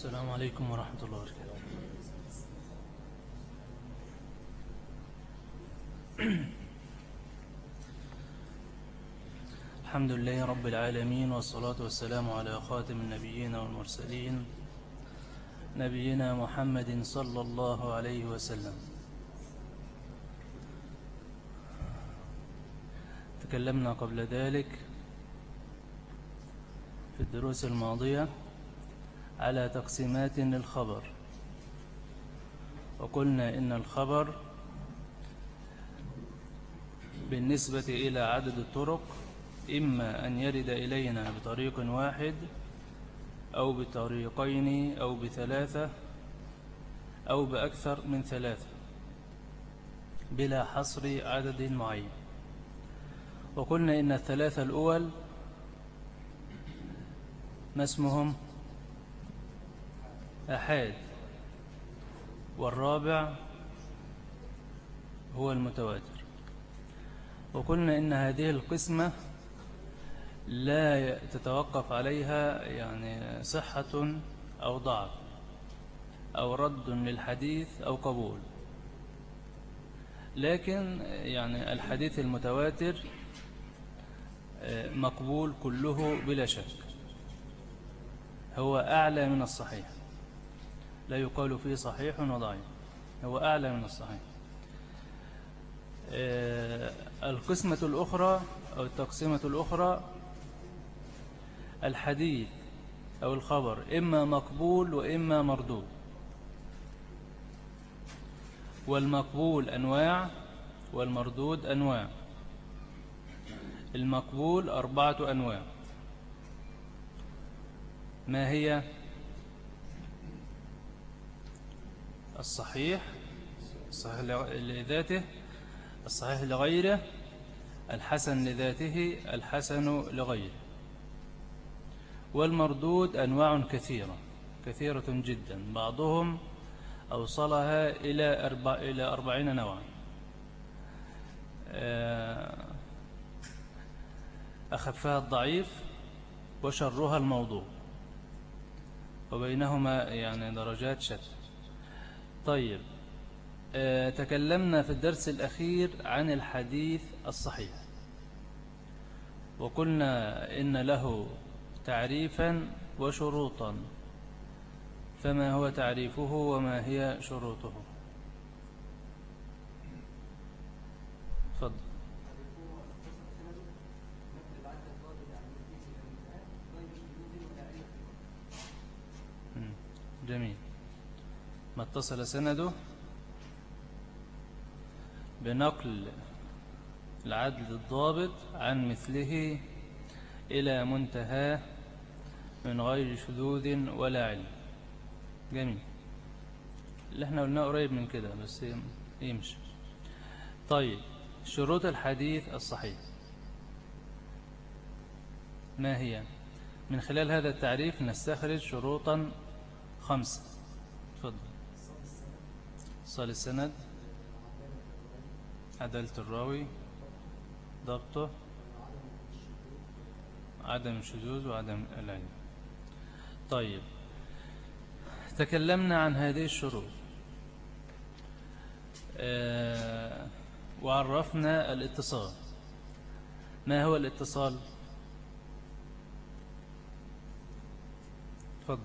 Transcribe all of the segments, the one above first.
السلام عليكم ورحمة الله وبركاته. الحمد لله رب العالمين والصلاة والسلام على خاتم النبيين والمرسلين نبينا محمد صلى الله عليه وسلم. تكلمنا قبل ذلك في الدروس الماضية على تقسيمات للخبر. وقلنا إن الخبر بالنسبة إلى عدد الطرق إما أن يرد إلينا بطريق واحد أو بطريقين أو بثلاثة أو بأكثر من ثلاثة بلا حصر عدد معين. وقلنا إن الثلاثة الأول ما اسمهم؟ أحاد والرابع هو المتواتر. وقلنا إن هذه القسمة لا تتوقف عليها يعني صحة أو ضعف أو رد للحديث أو قبول. لكن يعني الحديث المتواتر مقبول كله بلا شك. هو أعلى من الصحيح. لا يقال فيه صحيح وضعيف. هو أعلى من الصحيح. القسمة الأخرى أو التقسيمة الأخرى الحديث أو الخبر إما مقبول وإما مردود. والمقبول أنواع والمردود أنواع. المقبول أربعة أنواع. ما هي؟ الصحيح الصحيح لذاته الصحيح لغيره الحسن لذاته الحسن لغيره. والمردود أنواع كثيرة كثيرة جدا. بعضهم أوصلها إلى, إلى أربعين نوعا. أخفها الضعيف وشرها الموضوع وبينهما يعني درجات شتى. طيب تكلمنا في الدرس الأخير عن الحديث الصحيح. وقلنا إن له تعريفا وشروطا. فما هو تعريفه وما هي شروطه؟ فضل جميل. ما اتصل سنده بنقل العدل الضابط عن مثله إلى منتهاه من غير شذوذ ولا علم. جميل. اللي إحنا قلناه قريب من كده بس يمشي. طيب شروط الحديث الصحيح. ما هي؟ من خلال هذا التعريف نستخرج شروطا خمسة. صال السند. عدالة الراوي ضبطه عدم الشذوذ وعدم العلم طيب تكلمنا عن هذه الشروط. آه وعرفنا الاتصال. ما هو الاتصال تفضل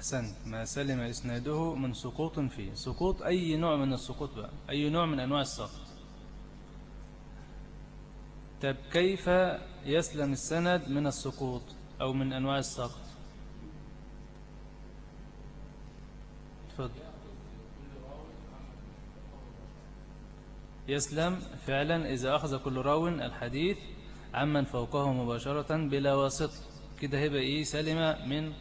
أحسنت ما سلم إسناده من سقوط فيه. سقوط أي نوع من السقوط بقى؟ أي نوع من أنواع السقط. طب كيف يسلم السند من السقوط أو من أنواع السقط؟ تفضل يسلم فعلا إذا أخذ كل راو الحديث عمن فوقه مباشرة بلا واسطة كده هيبقى إيه؟ سلم من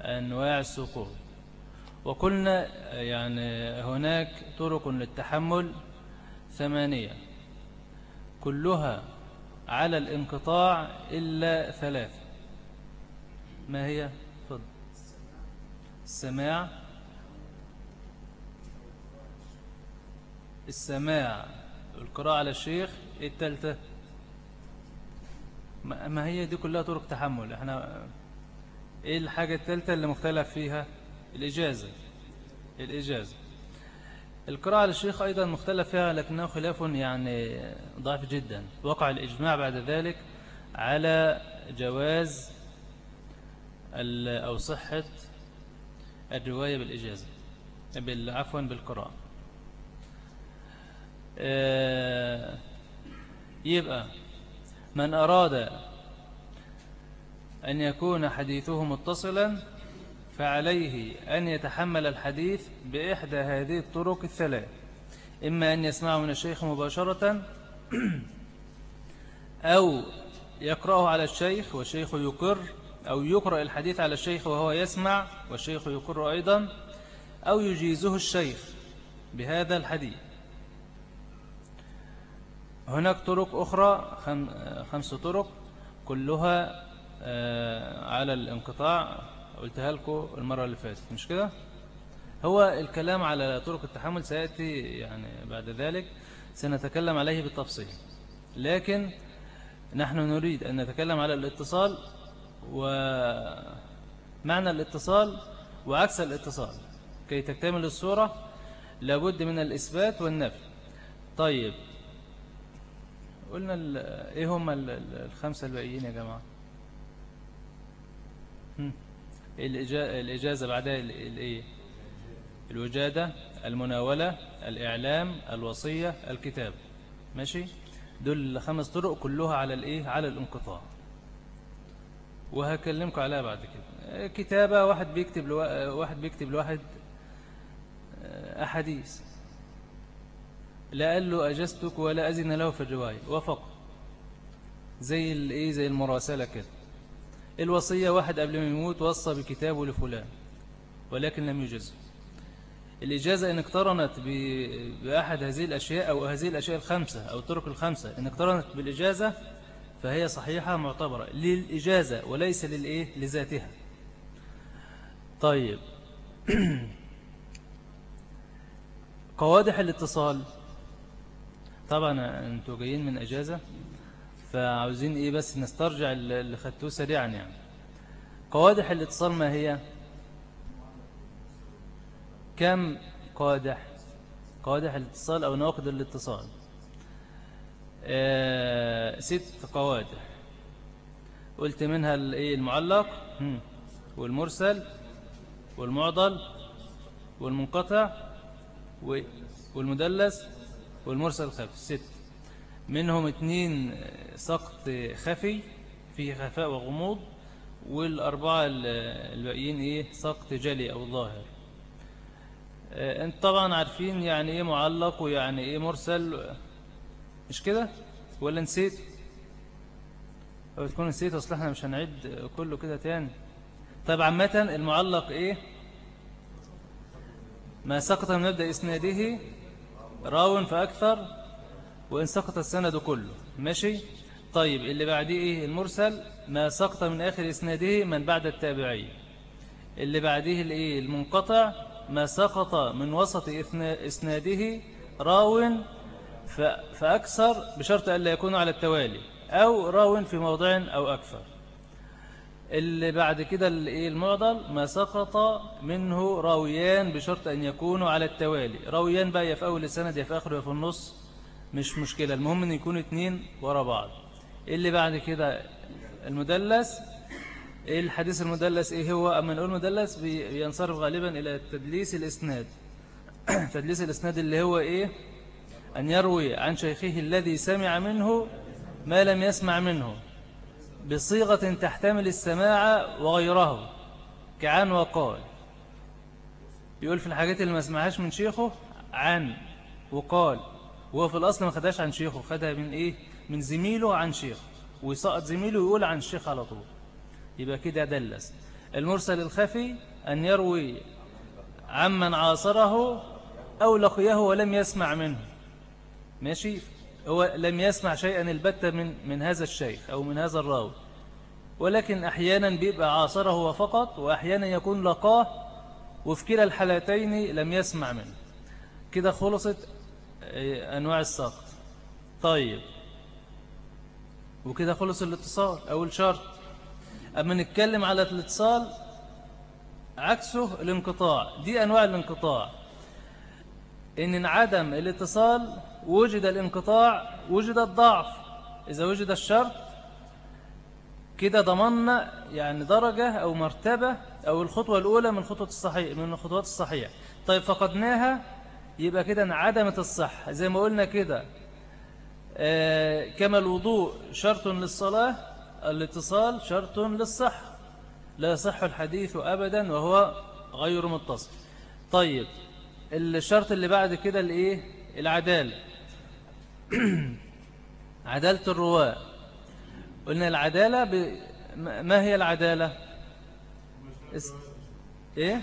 أنواع السقوط. وقلنا يعني هناك طرق للتحمل ثمانية. كلها على الانقطاع إلا ثلاثة. ما هي؟ فضل السماع. السماع. القراءة على الشيخ التالتة ما هي دي كلها طرق تحمل؟ إحنا إيه الحاجة الثالثة اللي مختلف فيها؟ الإجازة. الإجازة. القراءة للشيخ أيضا مختلف فيها لكنه خلاف يعني ضعيف جدا. وقع الإجماع بعد ذلك على جواز أو صحة الرواية بالإجازة عفوا بالقراءة. آه، يبقى من أراد أن يكون حديثه متصلا فعليه أن يتحمل الحديث بإحدى هذه الطرق الثلاث. إما أن يسمعه من الشيخ مباشرة أو يقرأه على الشيخ والشيخ يقر أو يقرأ الحديث على الشيخ وهو يسمع والشيخ يقر أيضا أو يجيزه الشيخ بهذا الحديث. هناك طرق أخرى خمس طرق كلها على الانقطاع قلتها لكم المرة اللي فاتت مش كده؟ هو الكلام على طرق التحمل سيأتي يعني بعد ذلك سنتكلم عليه بالتفصيل. لكن نحن نريد أن نتكلم على الاتصال ومعنى الاتصال وعكس الاتصال. كي تكتمل الصورة لابد من الإثبات والنفي. طيب قلنا إيه هم الخمسة الباقيين يا جماعة؟ الإجازة بعدها الايه الوجادة المناولة الإعلام الوصية الكتاب. ماشي؟ دول خمس طرق كلها على الإيه؟ على الانقطاع. وهكلمكم عليها بعد كده. كتابة واحد بيكتب لو... واحد بيكتب لواحد آه، أحاديث. لا قال له أجزتك ولا أزن له في الرواية. وفق زي الايه زي المراسلة كده. الوصية واحد قبل ما يموت وصى بكتابه لفلان ولكن لم يجزه. الإجازة إن اقترنت بأحد هذه الأشياء أو هذه الأشياء الخمسة أو الطرق الخمسة إن اقترنت بالإجازة فهي صحيحة معتبرة للإجازة وليس للإيه؟ لذاتها. طيب. قوادح الاتصال. طبعا أنتوا جايين من إجازة. فعاوزين إيه بس نسترجع اللي خدتوه سريعا يعني. قوادح الاتصال ما هي؟ كم قادح قادح الاتصال أو نواقض الاتصال؟ آه ست قوادح. قلت منها الايه المعلق والمرسل والمعضل والمنقطع والمدلس والمرسل الخفي ست. منهم اتنين سقط خفي فيه خفاء وغموض والأربعة الباقيين إيه سقط جلي أو ظاهر. آه، أنت طبعا عارفين يعني إيه معلق ويعني إيه مرسل. مش كده؟ ولا نسيت؟ أو تكون نسيت أصل إحنا مش هنعد كله كده تاني. طيب عامة المعلق إيه؟ ما سقط من مبدأ إسناده راو فأكثر وإن سقط السند كله. ماشي؟ طيب اللي بعديه إيه؟ المرسل. ما سقط من آخر إسناده من بعد التابعي. اللي بعديه الإيه؟ المنقطع. ما سقط من وسط إسناده راو فأكثر بشرط ألا يكون على التوالي أو راو في موضع أو أكثر. اللي بعد كده المعضل. ما سقط منه راويان بشرط أن يكونوا على التوالي. راويان بقى يا في أول السند يا في آخر يا في النص. مش مشكلة المهم أن يكونوا اتنين ورا بعض. اللي بعد كده؟ المدلس. الحديث المدلس؟ إيه هو؟ أما نقول مدلس بينصرف غالبا إلى تدليس الإسناد. تدليس الإسناد اللي هو إيه؟ أن يروي عن شيخه الذي سمع منه ما لم يسمع منه بصيغة تحتمل السماع وغيره كعن وقال. يقول في الحاجات اللي ما سمعهاش من شيخه عن وقال. وهو في الأصل ما خدهاش عن شيخه خدها من إيه؟ من زميله عن شيخ ويسقط زميله ويقول عن الشيخ على طول. يبقى كده دلس. المرسل الخفي أن يروي عمن عاصره أو لقيه ولم يسمع منه. ماشي؟ هو لم يسمع شيئا البتة من, من هذا الشيخ أو من هذا الراوي. ولكن أحيانا بيبقى عاصره فقط وأحيانا يكون لقاه وفي كلا الحالتين لم يسمع منه. كده خلصت أنواع السقط. طيب. وكده خلص الاتصال أول شرط. أما نتكلم على الاتصال عكسه الانقطاع. دي أنواع الانقطاع. إن انعدم الاتصال وجد الانقطاع وجد الضعف. إذا وجد الشرط كده ضمننا يعني درجة أو مرتبة أو الخطوة الأولى من خطوة الصحيح من الخطوات الصحيحة. طيب فقدناها يبقى كده انعدمت الصحة. زي ما قلنا كده آه كما الوضوء شرط للصلاة الاتصال شرط للصحة. لا يصح الحديث أبدا وهو غير متصل. طيب الشرط اللي بعد كده الإيه؟ العدالة. عدالة الرواة. قلنا العدالة ب... ما هي العدالة. إيه؟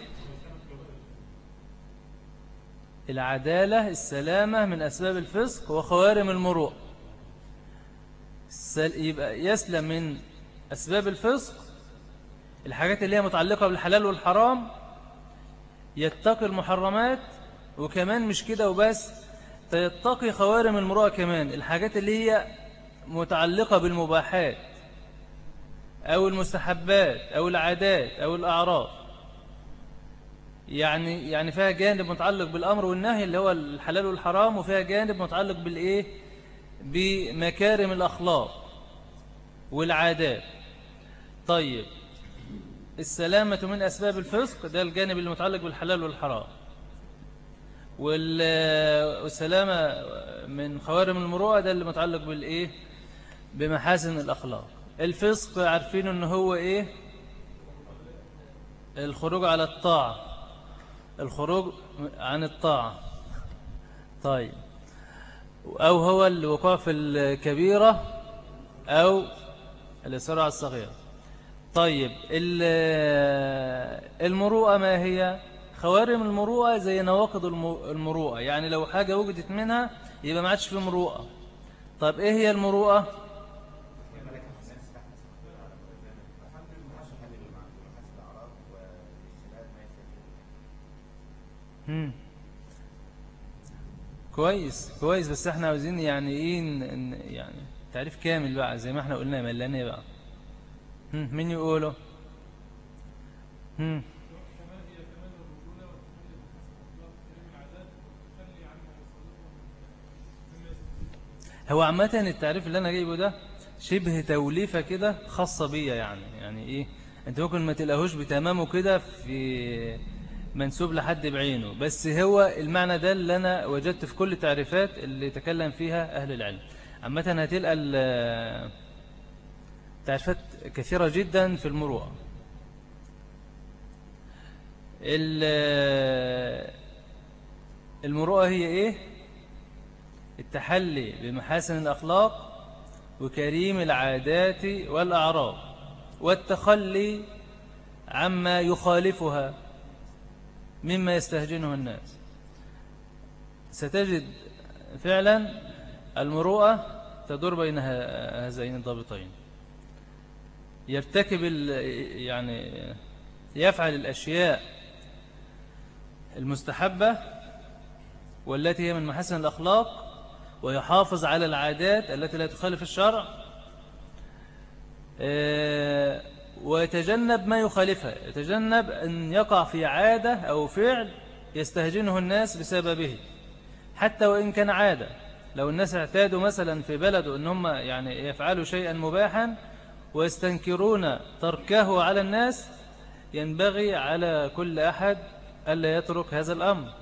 العدالة السلامة من أسباب الفسق وخوارم المروء يبقى يسلم من أسباب الفسق الحاجات اللي هي متعلقة بالحلال والحرام يتقي المحرمات وكمان مش كده وبس فيتقي خوارم المروءة كمان. الحاجات اللي هي متعلقة بالمباحات أو المستحبات أو العادات أو الأعراف. يعني يعني فيها جانب متعلق بالأمر والنهي اللي هو الحلال والحرام وفيها جانب متعلق بالإيه؟ بمكارم الأخلاق والعادات. طيب السلامة من أسباب الفسق ده الجانب المتعلق بالحلال والحرام. والسلامة من خوارم المروءة ده اللي متعلق بالإيه؟ بمحاسن الأخلاق. الفسق عارفين أنه هو إيه؟ الخروج على الطاعة. الخروج عن الطاعة. طيب. أو هو الوقوع في الكبيرة أو الإسراع الصغير طيب. المروءة ما هي؟ خوارم المروءة زي نواقض المروءة. يعني لو حاجة وجدت منها يبقى ما عادش في مروءة. طب إيه هي المروءة؟ كويس كويس بس إحنا عاوزين يعني إيه يعني تعريف كامل بقى زي ما إحنا قلنا ملانية بقى. مين يقوله؟ هم. هو عامة التعريف اللي أنا جايبه ده شبه توليفة كده خاصة بيا يعني يعني إيه؟ أنت ممكن ما تلاقوش بتمامه كده في منسوب لحد بعينه. بس هو المعنى ده اللي أنا وجدت في كل التعريفات اللي تكلم فيها أهل العلم. عامة هتلقى تعريفات كثيرة جدا في المروءة. المروءة هي إيه؟ التحلي بمحاسن الأخلاق وكريم العادات والأعراض والتخلي عما يخالفها. مما يستهجنه الناس. ستجد فعلا المروءة تدور بين هذين الضابطين. يرتكب يعني يفعل الأشياء المستحبة والتي هي من محسن الأخلاق ويحافظ على العادات التي لا تخالف الشرع. آه، ويتجنب ما يخالفها يتجنب أن يقع في عادة أو فعل يستهجنه الناس بسببه. حتى وإن كان عادة لو الناس اعتادوا مثلا في بلده أن هم يعني يفعلوا شيئا مباحا ويستنكرون تركه على الناس ينبغي على كل أحد ألا يترك هذا الأمر.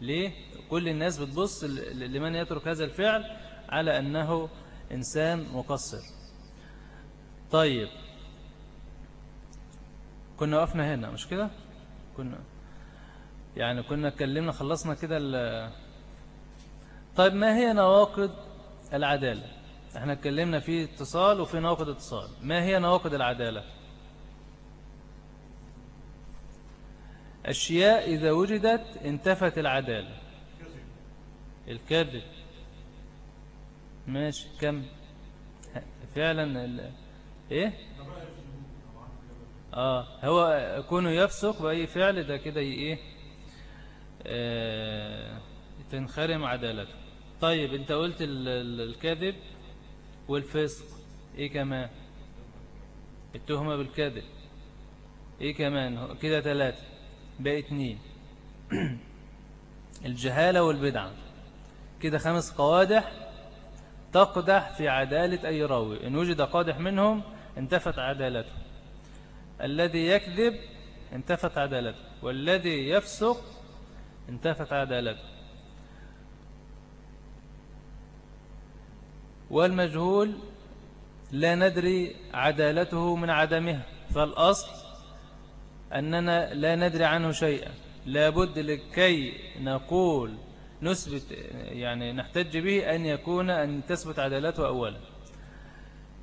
ليه؟ كل الناس بتبص لمن يترك هذا الفعل على أنه إنسان مقصر. طيب. كنا وقفنا هنا مش كده؟ كنا. يعني كنا اتكلمنا خلصنا كده طيب ما هي نواقض العدالة؟ إحنا اتكلمنا في اتصال وفي نواقض اتصال. ما هي نواقض العدالة؟ أشياء إذا وجدت انتفت العدالة. الكذب. ماشي كم؟ فعلا. إيه؟ آه هو كونه يفسق بأي فعل ده كده إيه؟ آه تنخرم عدالته. طيب أنت قلت الكذب والفسق. إيه كمان؟ التهمة بالكذب. إيه كمان؟ كده ثلاثة باقي اتنين. الجهالة والبدعة. كده خمس قوادح تقدح في عدالة أي راوي. إن وجد قادح منهم انتفت عدالته. الذي يكذب انتفت عدالته والذي يفسق انتفت عدالته. والمجهول لا ندري عدالته من عدمها فالأصل أننا لا ندري عنه شيئا. لابد لكي نقول نثبت يعني نحتج به أن يكون أن تثبت عدالته أولا.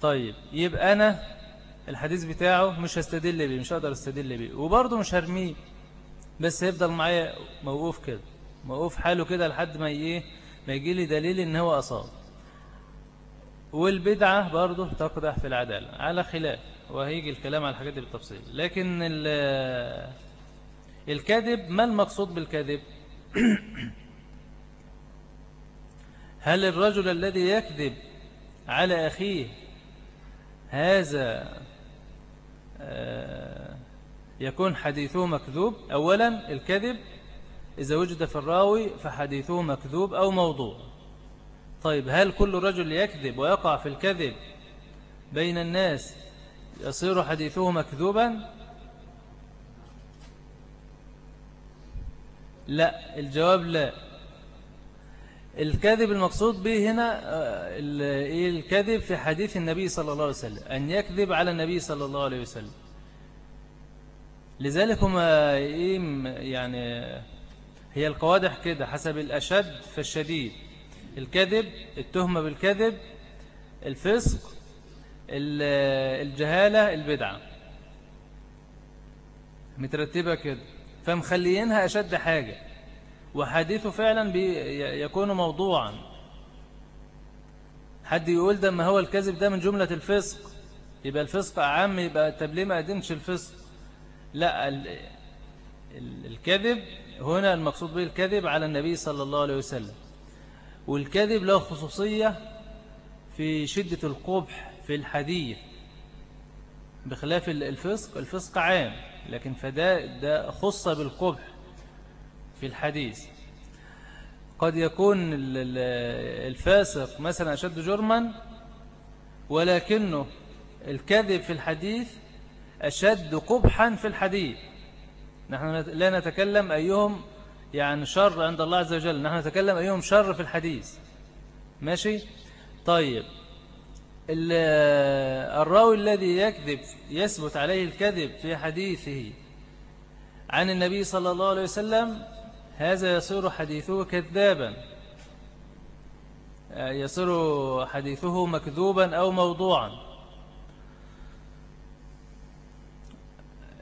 طيب يبقى أنا الحديث بتاعه مش هستدل به مش هقدر استدل به وبرضه مش هرميه بس هيفضل معايا موقوف كده موقوف حاله كده لحد ما إيه ما يجي لي دليل إن هو أصاب. والبدعة برضه تقدح في العدالة على خلاف وهيجي الكلام على الحاجات دي بالتفصيل. لكن الكذب ما المقصود بالكذب هل الرجل الذي يكذب على أخيه هذا يكون حديثه مكذوب. أولا الكذب إذا وجد في الراوي فحديثه مكذوب أو موضوع. طيب هل كل رجل يكذب ويقع في الكذب بين الناس يصير حديثه مكذوبا؟ لا الجواب لا. الكذب المقصود به هنا آه، إيه الكذب في حديث النبي صلى الله عليه وسلم أن يكذب على النبي صلى الله عليه وسلم. لذلك هم إيه يعني هي القوادح كده حسب الأشد فالشديد. الكذب التهمة بالكذب الفسق الجهالة البدعة. مترتبة كده. فمخليينها أشد حاجة. وحديثه فعلا يكون موضوعا. حد يقول ده ما هو الكذب ده من جملة الفسق. يبقى الفسق أعم يبقى طب ليه ما قدمش الفسق. لا الكذب هنا المقصود به الكذب على النبي صلى الله عليه وسلم. والكذب له خصوصية في شدة القبح في الحديث. بخلاف الفسق الفسق عام لكن فده ده خص بالقبح. في الحديث. قد يكون الفاسق مثلا أشد جرما ولكنه الكذب في الحديث أشد قبحا في الحديث. نحن لا نتكلم أيهم يعني شر عند الله عز وجل. نحن نتكلم أيهم شر في الحديث. ماشي؟ طيب. الراوي الذي يكذب يثبت عليه الكذب في حديثه عن النبي صلى الله عليه وسلم هذا يصير حديثه كذابا. يصير حديثه مكذوبا أو موضوعا.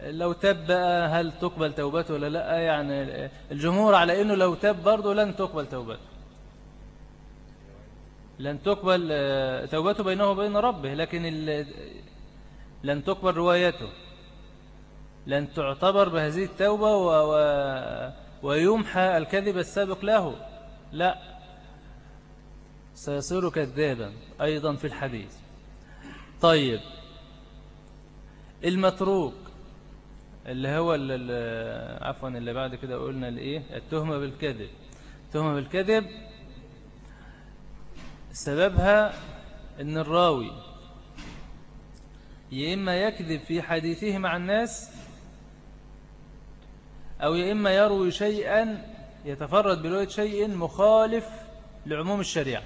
لو تب بقى هل تقبل توبته ولا لا؟ يعني الجمهور على أنه لو تب برضه لن تقبل توبته. لن تقبل آه، توبته بينه وبين ربه لكن لن تقبل روايته. لن تعتبر بهذه التوبة و... و... ويمحى الكذب السابق له. لا. سيصير كذابا أيضا في الحديث. طيب. المتروك اللي هو اللي عفوا اللي بعد كده قلنا الإيه؟ التهمة بالكذب. التهمة بالكذب سببها إن الراوي يا إما يكذب في حديثه مع الناس أو يا إما يروي شيئا يتفرد برواية شيء مخالف لعموم الشريعة.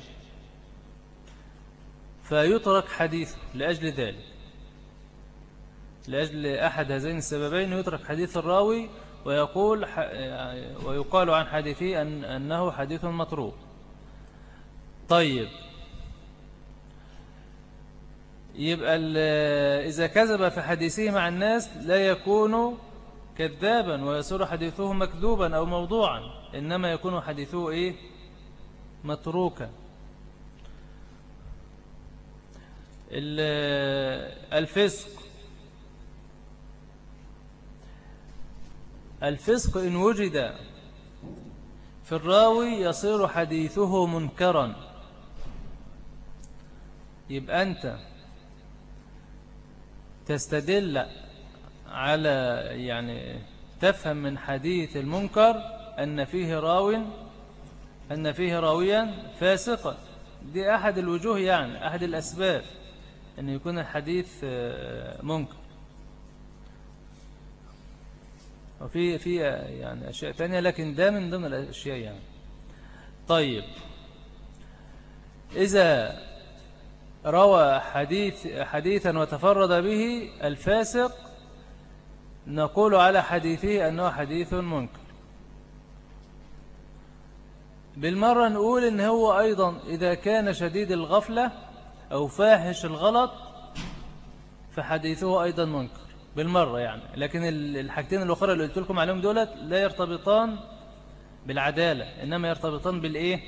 فيترك حديثه لأجل ذلك. لأجل أحد هذين السببين يترك حديث الراوي ويقول ويقال عن حديثه أن أنه حديث متروك طيب. يبقى إذا كذب في حديثه مع الناس لا يكون كذابا ويصير حديثه مكذوبا أو موضوعا. إنما يكون حديثه إيه؟ متروكا. الفسق. الفسق إن وجد في الراوي يصير حديثه منكرا. يبقى أنت تستدل على يعني تفهم من حديث المنكر أن فيه راو أن فيه راويا فاسقا. دي أحد الوجوه يعني أحد الأسباب أن يكون الحديث آه، منكر. وفي في يعني أشياء تانية لكن ده من ضمن الأشياء يعني. طيب. إذا روى حديث حديثا وتفرد به الفاسق نقول على حديثه أنه حديث منكر. بالمرة نقول إن هو أيضا إذا كان شديد الغفلة أو فاحش الغلط فحديثه أيضا منكر بالمرة يعني. لكن الحاجتين الأخرى اللي قلت لكم عليهم دولت لا يرتبطان بالعدالة إنما يرتبطان بالإيه؟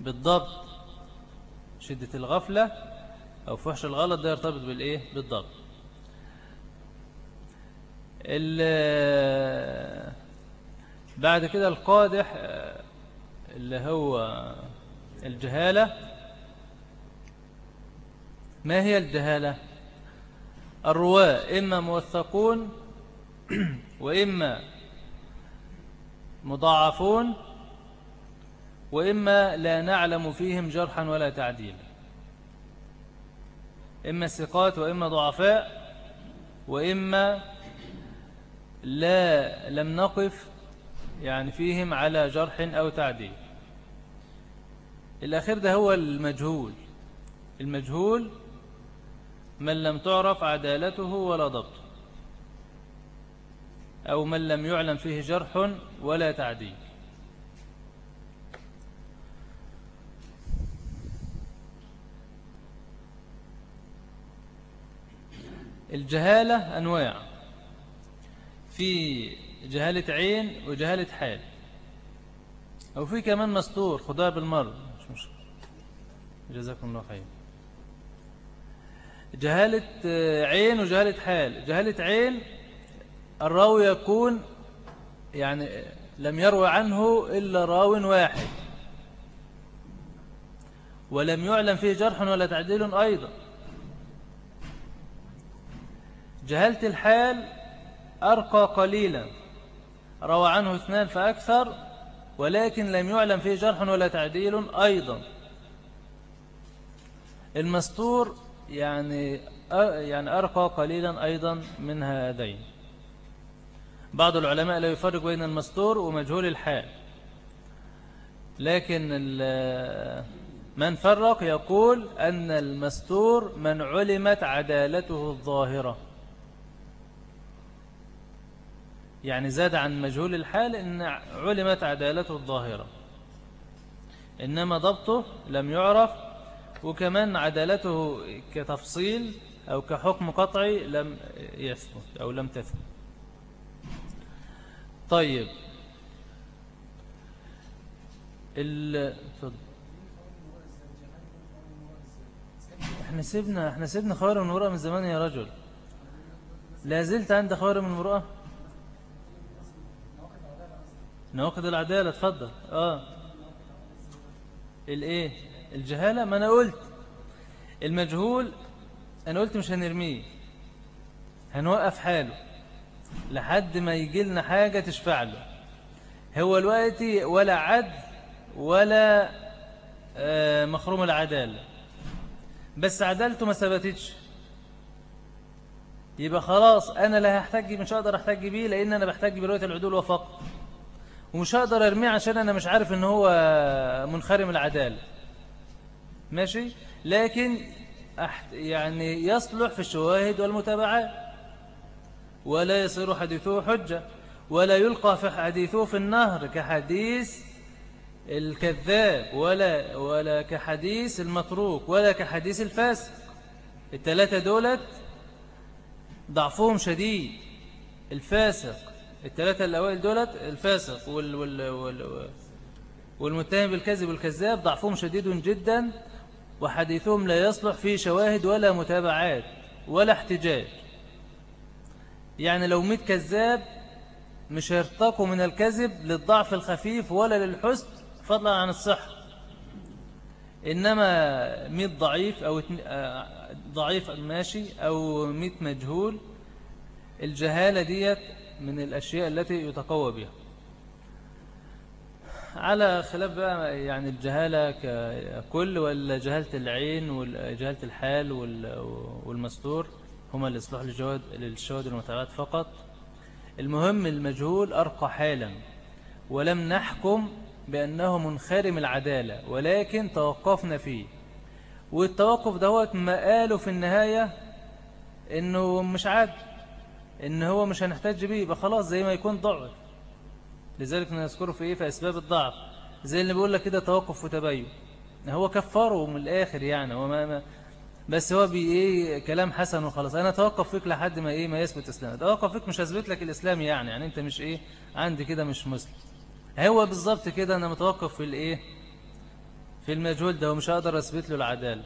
بالضبط. شدة الغفلة أو فحش الغلط ده يرتبط بالإيه؟ بالضبط. بعد كده القادح اللي هو الجهالة. ما هي الجهالة؟ الرواة إما موثقون وإما مضاعفون وإما لا نعلم فيهم جرحا ولا تعديلا. إما ثقات وإما ضعفاء وإما لا لم نقف يعني فيهم على جرح أو تعديل. الأخير ده هو المجهول. المجهول من لم تعرف عدالته ولا ضبطه أو من لم يعلم فيه جرح ولا تعديل. الجهالة أنواع. في جهالة عين وجهالة حال أو في كمان مستور خدها بالمر مش مشكلة. جزاكم الله خير. جهالة عين وجهالة حال جهالة عين الراوي يكون يعني لم يروي عنه إلا راو واحد. ولم يعلم فيه جرح ولا تعديل أيضا. جهالة الحال أرقى قليلا. روى عنه اثنان فأكثر ولكن لم يعلم فيه جرح ولا تعديل أيضا. المستور يعني يعني أرقى قليلا أيضا من هذين. بعض العلماء لا يفرق بين المستور ومجهول الحال. لكن من فرق يقول أن المستور من علمت عدالته الظاهرة. يعني زاد عن مجهول الحال إن علمت عدالته الظاهرة. إنما ضبطه لم يعرف وكمان عدالته كتفصيل أو كحكم قطعي لم يثبت أو لم تثبت. طيب. ال... إحنا سيبنا إحنا سيبنا خوارم المرأة من زمان يا رجل. لا زلت عند خوارم المرأة نواقض العدالة اتفضل. آه. الإيه؟ الجهالة؟ ما أنا قلت. المجهول أنا قلت مش هنرميه. هنوقف حاله. لحد ما يجي لنا حاجة تشفع له. هو الوقت ولا عد ولا آه مخروم العدالة. بس عدالته ما ثبتتش. يبقى خلاص أنا لا هحتاج مش هقدر أحتاج بيه لأن أنا بحتاج برواية العدول وفقط ومش هقدر ارميه عشان أنا مش عارف ان هو منخرم العدالة ماشي؟ لكن يعني يصلح في الشواهد والمتابعات. ولا يصير حديثه حجة. ولا يلقى في حديثه في النهر كحديث الكذاب. ولا ولا كحديث المتروك. ولا كحديث الفاسق. الثلاثة دولت ضعفهم شديد. الفاسق الثلاثة الأوائل دولت الفاسق وال وال وال والمتهم بالكذب والكذاب ضعفهم شديد جدا وحديثهم لا يصلح فيه شواهد ولا متابعات ولا احتجاج. يعني لو ميت كذاب مش هيرتقوا من الكذب للضعف الخفيف ولا للحسن فضلا عن الصحة إنما ميت ضعيف أو آه، ضعيف ماشي أو ميت مجهول الجهالة ديت من الأشياء التي يتقوى بها. على خلاف بقى يعني الجهالة ككل ولا جهالة العين وجهالة الحال والمستور هما الإصلاح للجواد للشهود المتابعات فقط. المهم المجهول أرقى حالا. ولم نحكم بأنه منخرم العدالة ولكن توقفنا فيه. والتوقف دوت ما قالوا في النهاية إنه مش عاد. إن هو مش هنحتاج بيه يبقى خلاص زي ما يكون ضعف. لذلك نذكره في إيه؟ في أسباب الضعف. زي اللي بيقول لك كده توقف وتبين. هو كفره من الآخر يعني هو ما, ما بس هو بي إيه؟ كلام حسن وخلاص. أنا أتوقف فيك لحد ما إيه؟ ما يثبت إسلام أتوقف فيك مش هثبت لك الإسلام يعني. يعني أنت مش إيه؟ عندي كده مش مسلم. هو بالظبط كده أنا متوقف في الإيه؟ في المجهول ده ومش هقدر أثبت له العدالة.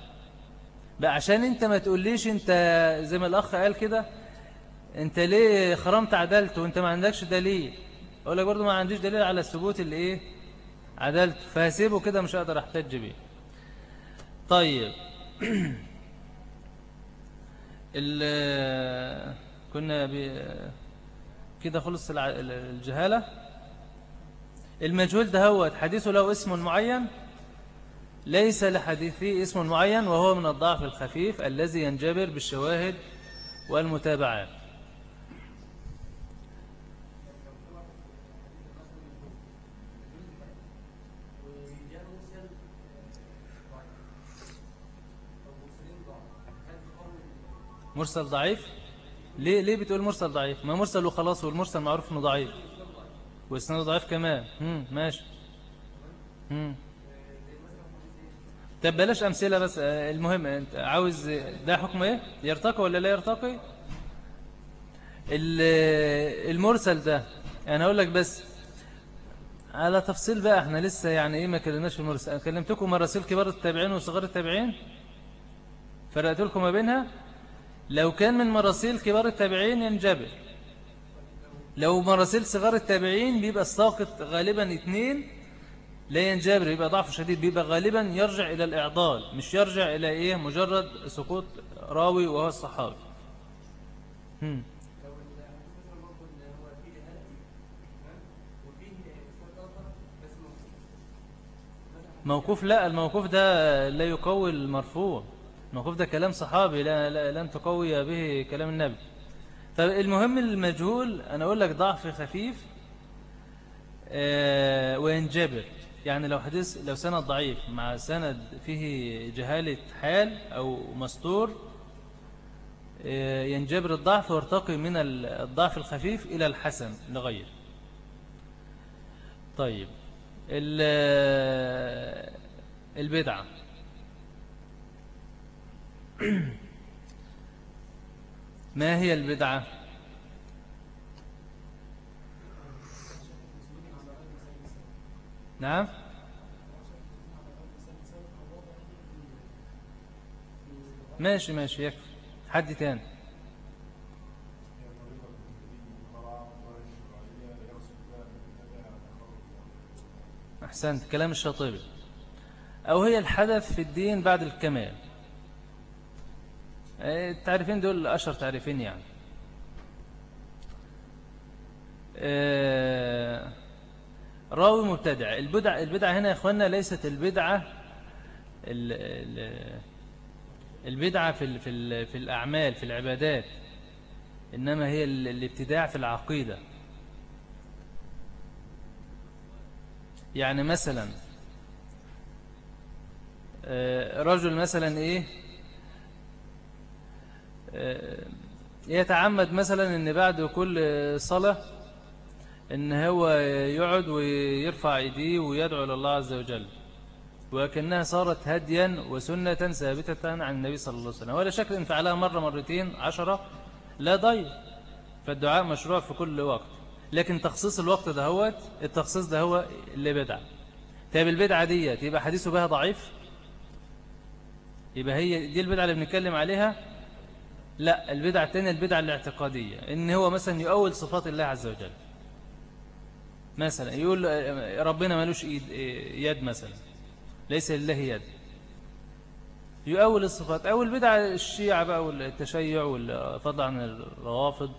بقى عشان أنت ما تقوليش أنت زي ما الأخ قال كده أنت ليه خرمت عدالته؟ وأنت ما عندكش دليل. أقول لك برضو ما عنديش دليل على الثبوت اللي إيه؟ عدالته فهسيبه كده مش هقدر أحتج بيه. طيب. كنا كده خلص الجهالة. المجهول ده هو حديثه له اسم معين؟ ليس لحديثه اسم معين وهو من الضعف الخفيف الذي ينجبر بالشواهد والمتابعات. مرسل ضعيف؟ ليه ليه بتقول مرسل ضعيف؟ ما مرسل وخلاص والمرسل معروف إنه ضعيف. وإسناده ضعيف كمان. امم ماشي. امم طب بلاش أمثلة بس. آه، المهم أنت عاوز ده حكم إيه؟ يرتقي ولا لا يرتقي؟ المرسل ده أنا أقول لك بس. على تفصيل بقى إحنا لسه يعني إيه ما كلمناش في المرسل. كلمتكم مراسيل كبار التابعين وصغار التابعين؟ فرقت لكم ما بينها؟ لو كان من مراسيل كبار التابعين ينجبر لو مراسيل صغار التابعين بيبقى الساقط غالبا اثنين لا ينجبر يبقى ضعف شديد بيبقى غالبا يرجع إلى الإعضال مش يرجع إلى إيه مجرد سقوط راوي وهو الصحابي. موقوف لا الموقوف ده لا يقوي المرفوع. الموقوف ده كلام صحابي لا, لن تقوي به كلام النبي. فالمهم المجهول أنا أقول لك ضعف خفيف آه، وينجبر. يعني لو حديث لو سند ضعيف مع سند فيه جهالة حال أو مستور آه، ينجبر الضعف ويرتقي من الضعف الخفيف إلى الحسن لغير طيب البدعة. ما هي البدعة؟ نعم؟ ماشي ماشي يكفي. حد تاني. أحسنت كلام الشاطبي. أو هي الحدث في الدين بعد الكمال. التعريفين دول أشهر تعريفين يعني. آه، راوي مبتدع. البدع البدعة هنا يا اخوانا ليست البدعة البدعة في في في الأعمال في العبادات إنما هي الابتداع في العقيدة. يعني مثلا آه، رجل مثلا إيه؟ يتعمد مثلا إن بعد كل صلاة إن هو يقعد ويرفع إيديه ويدعو لله عز وجل. وكأنها صارت هديا وسنة ثابتة عن النبي صلى الله عليه وسلم. ولا شك إن فعلها مرة مرتين عشرة لا ضير فالدعاء مشروع في كل وقت. لكن تخصيص الوقت ده هو التخصيص ده هو اللي بدعة طيب البدعة دي يبقى حديثه بها ضعيف؟ يبقى هي دي البدعة اللي بنتكلم عليها؟ لا البدعة الثانية البدعة الاعتقادية إن هو مثلا يؤول صفات الله عز وجل. مثلا يقول ربنا ملوش يد مثلا ليس لله يد. يؤول الصفات أو البدع الشيعة بقى والتشيع والفضل عن الروافض.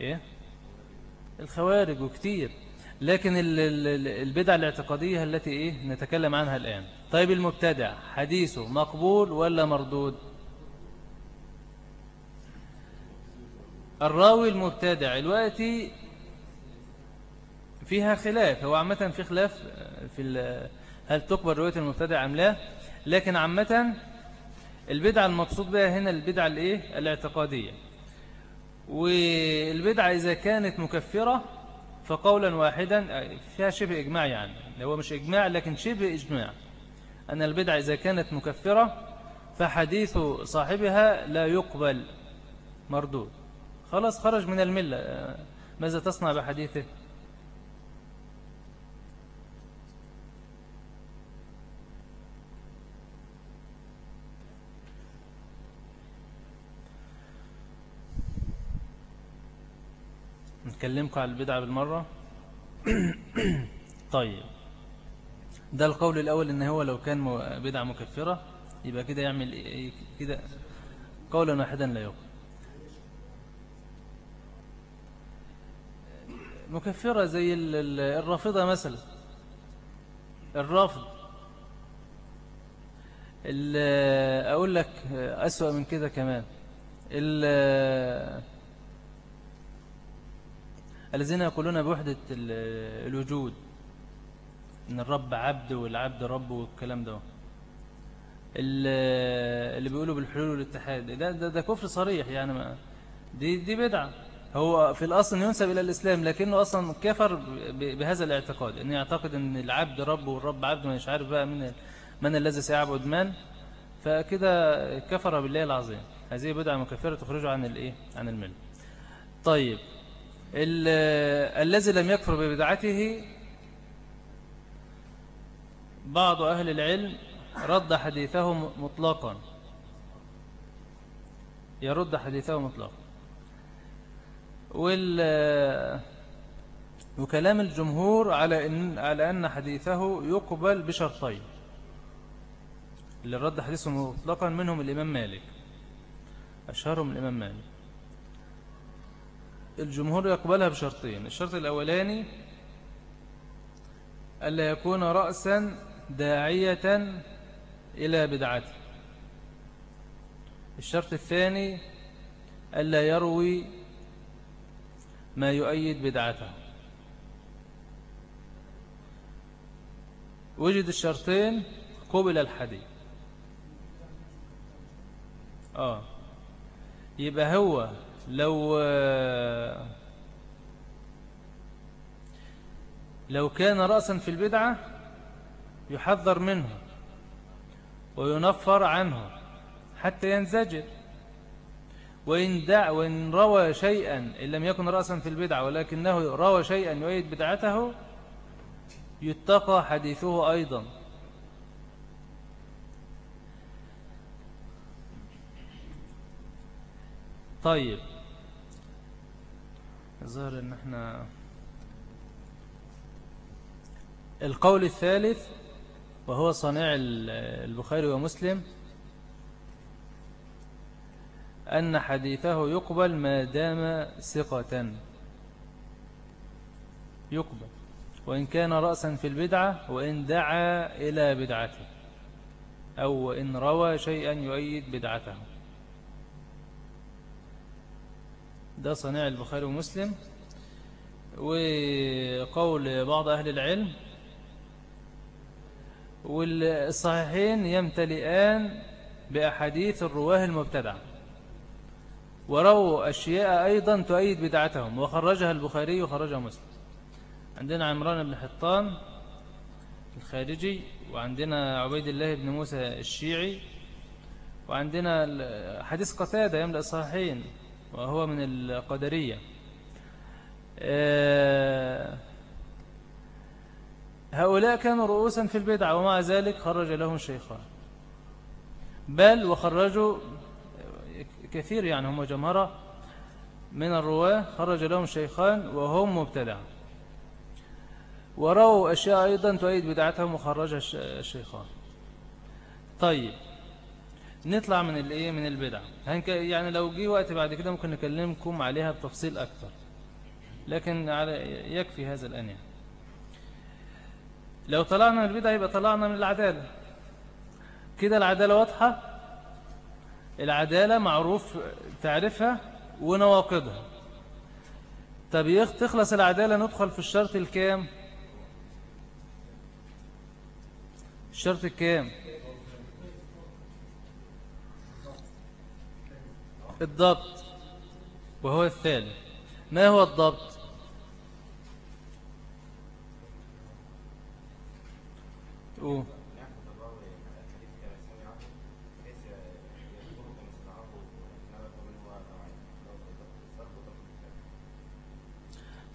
إيه؟ الخوارج وكتير. لكن البدع الاعتقادية التي إيه؟ نتكلم عنها الآن. طيب المبتدع حديثه مقبول ولا مردود؟ الراوي المبتدع الوقت فيها خلاف هو عامة في خلاف في هل تقبل رواية المبتدع أم لا؟ لكن عامة البدعة المقصود بها هنا البدعة الإيه؟ الاعتقادية. والبدعة إذا كانت مكفرة فقولا واحدا فيها شبه إجماع يعني. هو مش إجماع لكن شبه إجماع. أن البدعة إذا كانت مكفرة فحديث صاحبها لا يقبل مردود. خلاص خرج من الملة. ماذا تصنع بحديثه؟ نكلمكم على البدعة بالمرة. طيب. ده القول الأول إن هو لو كان بدعة مكفرة يبقى كده يعمل إيه؟ كده قولا واحدا لا يقبل مكفرة زي الرافضة مثلا. الرافض. أقول لك أسوأ من كده كمان. الذين يقولون بوحدة الوجود. إن الرب عبد والعبد رب والكلام ده. اللي بيقولوا بالحلول والاتحاد ده, ده, ده كفر صريح يعني ما دي, دي بدعة. هو في الأصل ينسب إلى الإسلام لكنه أصلا كفر بهذا الاعتقاد أن يعتقد أن العبد رب والرب عبد مش عارف بقى من من الذي سيعبد من. فكده كفر بالله العظيم. هذه بدعة مكفرة تخرجه عن الإيه عن المل طيب الذي لم يكفر ببدعته بعض أهل العلم رد حديثه مطلقا. يرد حديثه مطلقا. وال وكلام الجمهور على أن, على أن حديثه يقبل بشرطين. اللي رد حديثه مطلقا منهم الإمام مالك. أشهرهم الإمام مالك. الجمهور يقبلها بشرطين. الشرط الأولاني ألا يكون رأسا داعية إلى بدعته. الشرط الثاني ألا يروي ما يؤيد بدعته. وجد الشرطين قبل الحديث. آه. يبقى هو لو لو كان رأسا في البدعة يحذر منه وينفر عنه حتى ينزجر. وإن, دع وإن روى شيئا إن لم يكن رأسا في البدعة ولكنه روى شيئا يؤيد بدعته يتقى حديثه أيضا. طيب. ظهر إن إحنا القول الثالث وهو صنيع البخاري ومسلم أن حديثه يقبل ما دام ثقة. يقبل. وإن كان رأسا في البدعة وإن دعا إلى بدعته أو إن روى شيئا يؤيد بدعته. ده صنيع البخاري ومسلم. وقول بعض أهل العلم والصحيحين يمتلئان بأحاديث الرواة المبتدع ورووا أشياء أيضا تؤيد بدعتهم. وخرجها البخاري وخرجها مسلم. عندنا عمران بن حطان الخارجي وعندنا عبيد الله بن موسى الشيعي وعندنا حديث قتادة يملأ الصحيحين وهو من القدرية. آه، هؤلاء كانوا رؤوسا في البدع ومع ذلك خرج لهم الشيخان بل وخرجوا كثير يعني هم جمهرة من الرواة خرج لهم الشيخان وهم مبتدع. وروا أشياء أيضا تؤيد بدعتهم وخرجها الشيخان. طيب نطلع من الايه من البدع. يعني لو جه وقت بعد كده ممكن نكلمكم عليها بتفصيل أكتر. لكن على يكفي هذا الأن يعني. لو طلعنا من البدع يبقى طلعنا من العدالة. كده العدالة واضحة؟ العدالة معروف تعرفها ونواقضها. طب تخلص العدالة ندخل في الشرط الكام؟ الشرط الكام؟ الضبط وهو الثالث ما هو الضبط؟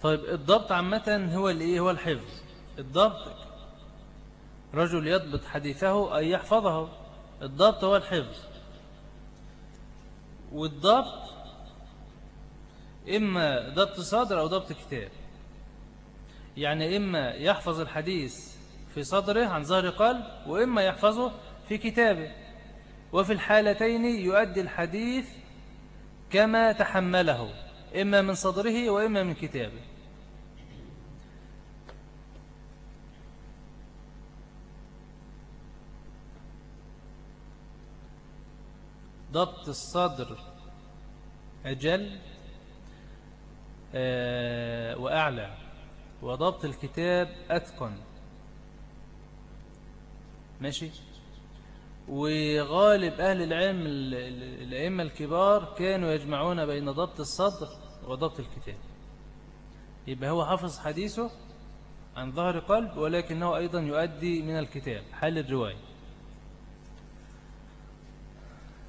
طيب الضبط عامة هو الايه هو الحفظ. الضبط رجل يضبط حديثه أي يحفظه. الضبط هو الحفظ. والضبط إما ضبط صدر أو ضبط كتاب. يعني إما يحفظ الحديث في صدره عن ظهر قلب وإما يحفظه في كتابه. وفي الحالتين يؤدي الحديث كما تحمله إما من صدره وإما من كتابه. ضبط الصدر أجل آه، وأعلى وضبط الكتاب أتقن. ماشي؟ وغالب أهل العلم الأئمة الكبار كانوا يجمعون بين ضبط الصدر وضبط الكتاب. يبقى هو حفظ حديثه عن ظهر قلب ولكنه أيضا يؤدي من الكتاب حال الرواية.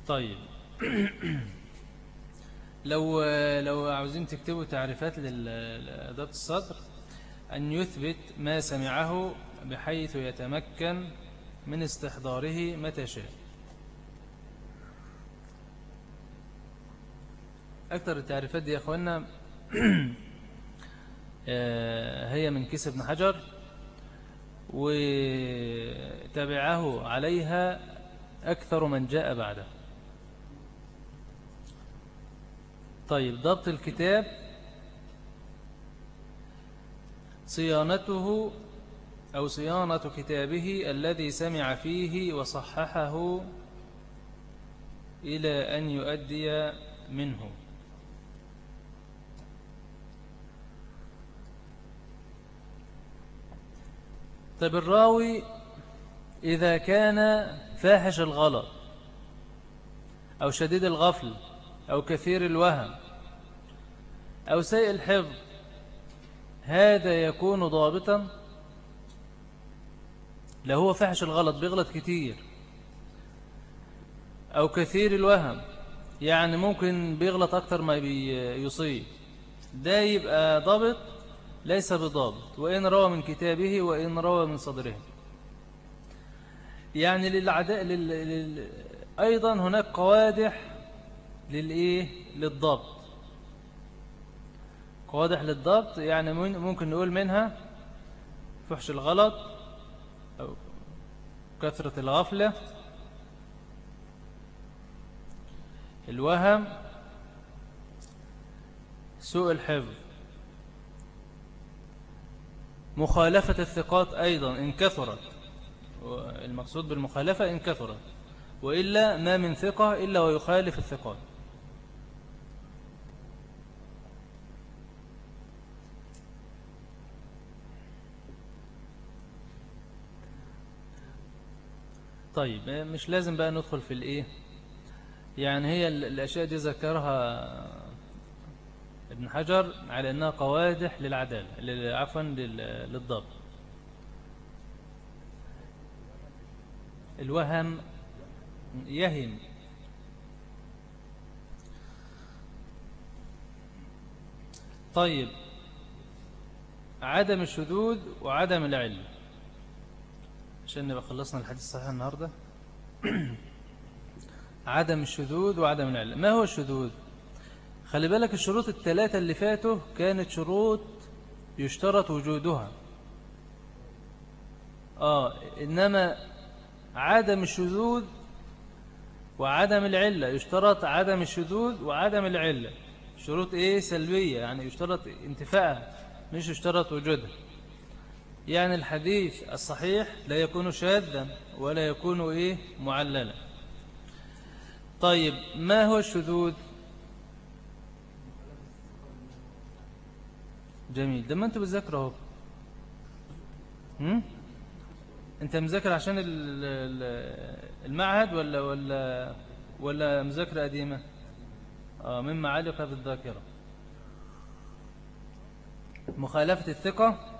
طيب. لو لو عاوزين تكتبوا تعريفات لضبط الصدر أن يثبت ما سمعه بحيث يتمكن من استحضاره متى شاء. أكثر التعريفات دي يا أخوانا آه، هي من كيس ابن حجر وتبعه عليها أكثر من جاء بعده. طيب ضبط الكتاب صيانته أو صيانة كتابه الذي سمع فيه وصححه إلى أن يؤدي منه. طيب الراوي إذا كان فاحش الغلط أو شديد الغفل أو كثير الوهم أو سيء الحفظ هذا يكون ضابطا لا هو فحش الغلط بيغلط كتير. أو كثير الوهم يعني ممكن بيغلط أكتر ما بيصيب ده يبقى ضابط ليس بضابط وإن روى من كتابه وإن روى من صدره. يعني للعداء لل... لل... أيضا هناك قوادح للإيه؟ للضبط. قوادح للضبط يعني ممكن نقول منها فحش الغلط كثرة الغفلة. الوهم سوء الحفظ. مخالفة الثقات أيضا إن كثرت. المقصود بالمخالفة إن كثرت. وإلا ما من ثقة إلا ويخالف الثقات. طيب مش لازم بقى ندخل في الإيه؟ يعني هي الأشياء دي ذكرها ابن حجر على إنها قوادح للعدالة عفوا للضبط. الوهم يهم. طيب عدم الشذوذ وعدم العلم. عشان نبقى خلصنا الحديث الصحيح النهاردة. عدم الشذوذ وعدم العلم ما هو الشذوذ؟ خلي بالك الشروط الثلاثة اللي فاتوا كانت شروط يشترط وجودها. آه إنما عدم الشذوذ وعدم العلة. يشترط عدم الشذوذ وعدم العلة. شروط إيه؟ سلبية. يعني يشترط انتفاءها مش يشترط وجودها. يعني الحديث الصحيح لا يكون شاذا ولا يكون إيه معللا. طيب ما هو الشذوذ؟ جميل. ده ما أنتوا بتذاكروا أهو. أنت مذاكر عشان المعهد ولا ولا ولا مذاكرة قديمة؟ آه مما علق بالذاكرة. مخالفة الثقة؟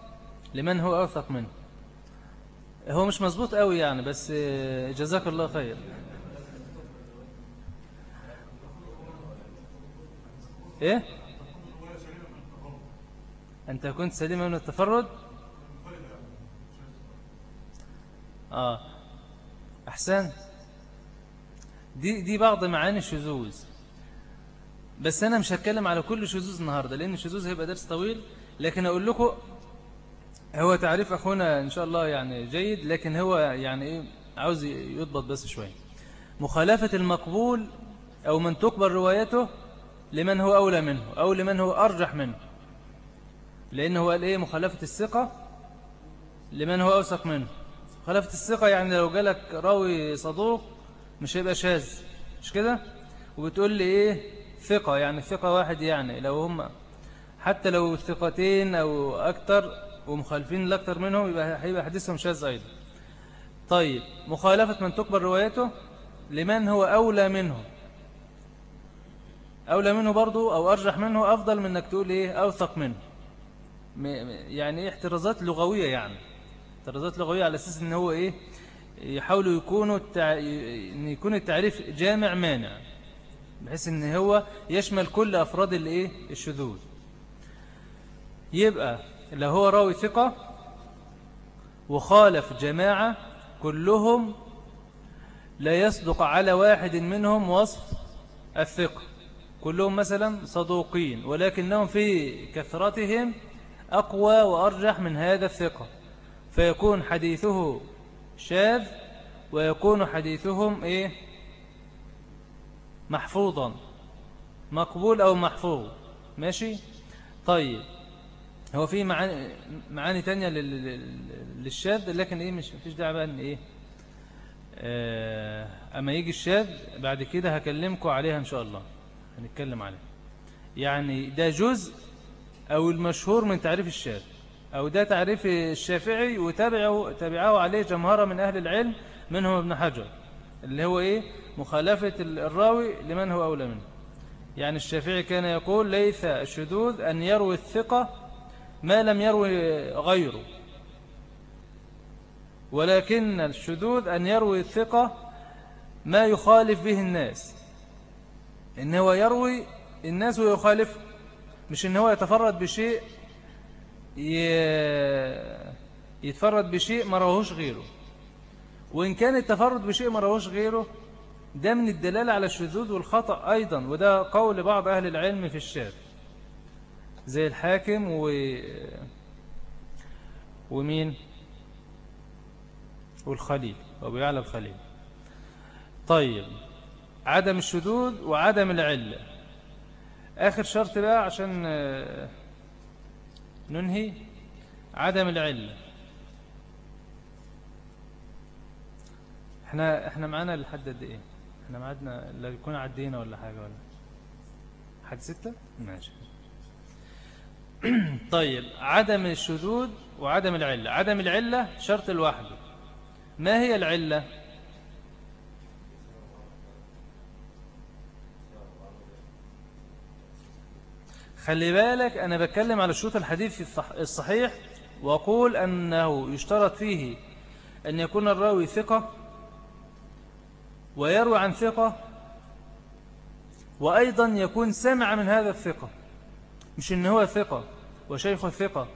لمن هو أوثق منه. هو مش مظبوط قوي يعني بس جزاك الله خير. إيه؟ أنت كنت سليما من التفرد؟ آه. أحسن. دي, دي بعض معاني الشذوذ. بس أنا مش هتكلم على كل شذوذ النهاردة لأن الشذوذ هيبقى درس طويل لكن أقول لكم هو تعريف أخونا إن شاء الله يعني جيد لكن هو يعني إيه عاوز يضبط بس شوية. مخالفة المقبول أو من تقبل روايته لمن هو أولى منه أو لمن هو أرجح منه. لأنه قال إيه مخالفة الثقة لمن هو أوثق منه. خلافة الثقة يعني لو جالك راوي صدوق مش هيبقى شاذ مش كده؟ وبتقول لي إيه ثقة يعني ثقة واحد يعني لو هم حتى لو ثقتين أو أكتر ومخالفين لأكتر منهم يبقى هيبقى حديثهم شاذ أيضا. طيب مخالفة من تقبل روايته لمن هو أولى منه. أولى منه برضو أو أرجح منه أفضل من إنك تقول إيه أوثق منه. يعني إيه احترازات لغوية يعني. اعتراضات لغوية على أساس أن هو إيه يحاولوا يكونوا التع... أن يكون التعريف جامع مانع بحيث أن هو يشمل كل أفراد الإيه الشذوذ. يبقى لو هو راوي ثقة؟ وخالف جماعة كلهم لا يصدق على واحد منهم وصف الثقة. كلهم مثلا صدوقين ولكنهم في كثرتهم أقوى وأرجح من هذا الثقة. فيكون حديثه شاذ ويكون حديثهم إيه؟ محفوظا. مقبول أو محفوظ. ماشي؟ طيب. هو في معاني, معاني تانية للشاذ لكن إيه مش فيش دعوة أن إيه آه أما يجي الشاذ بعد كده هكلمكم عليها إن شاء الله. هنتكلم عليها. يعني ده جزء أو المشهور من تعريف الشاذ. أو ده تعريف الشافعي وتابعه تابعه عليه جمهرة من أهل العلم منهم ابن حجر. اللي هو إيه مخالفة الراوي لمن هو أولى منه. يعني الشافعي كان يقول ليس الشذوذ أن يروي الثقة ما لم يروي غيره. ولكن الشذوذ أن يروي الثقة ما يخالف به الناس. إن هو يروي الناس ويخالف مش إن هو يتفرد بشيء يتفرد بشيء ما روهوش غيره. وإن كان التفرد بشيء ما روهوش غيره ده من الدلالة على الشذوذ والخطأ أيضا. وده قول بعض أهل العلم في الشاب زي الحاكم و... ومين؟ والخليل أبو يعلى الخليل. طيب عدم الشذوذ وعدم العلة. آخر شرط بقى عشان ننهي. عدم العلة. إحنا إحنا معانا لحد قد إيه؟ إحنا معادنا لا يكون عدينا ولا حاجة ولا؟ حد ستة؟ ماشي. طيب عدم الشذوذ وعدم العلة. عدم العلة شرط لوحده ما هي العلة؟ خلي بالك أنا بتكلم على شروط الحديث الصحيح وأقول أنه يشترط فيه أن يكون الراوي ثقة ويروي عن ثقة وأيضا يكون سمع من هذا الثقة مش إن هو ثقة. وشيخ الثقة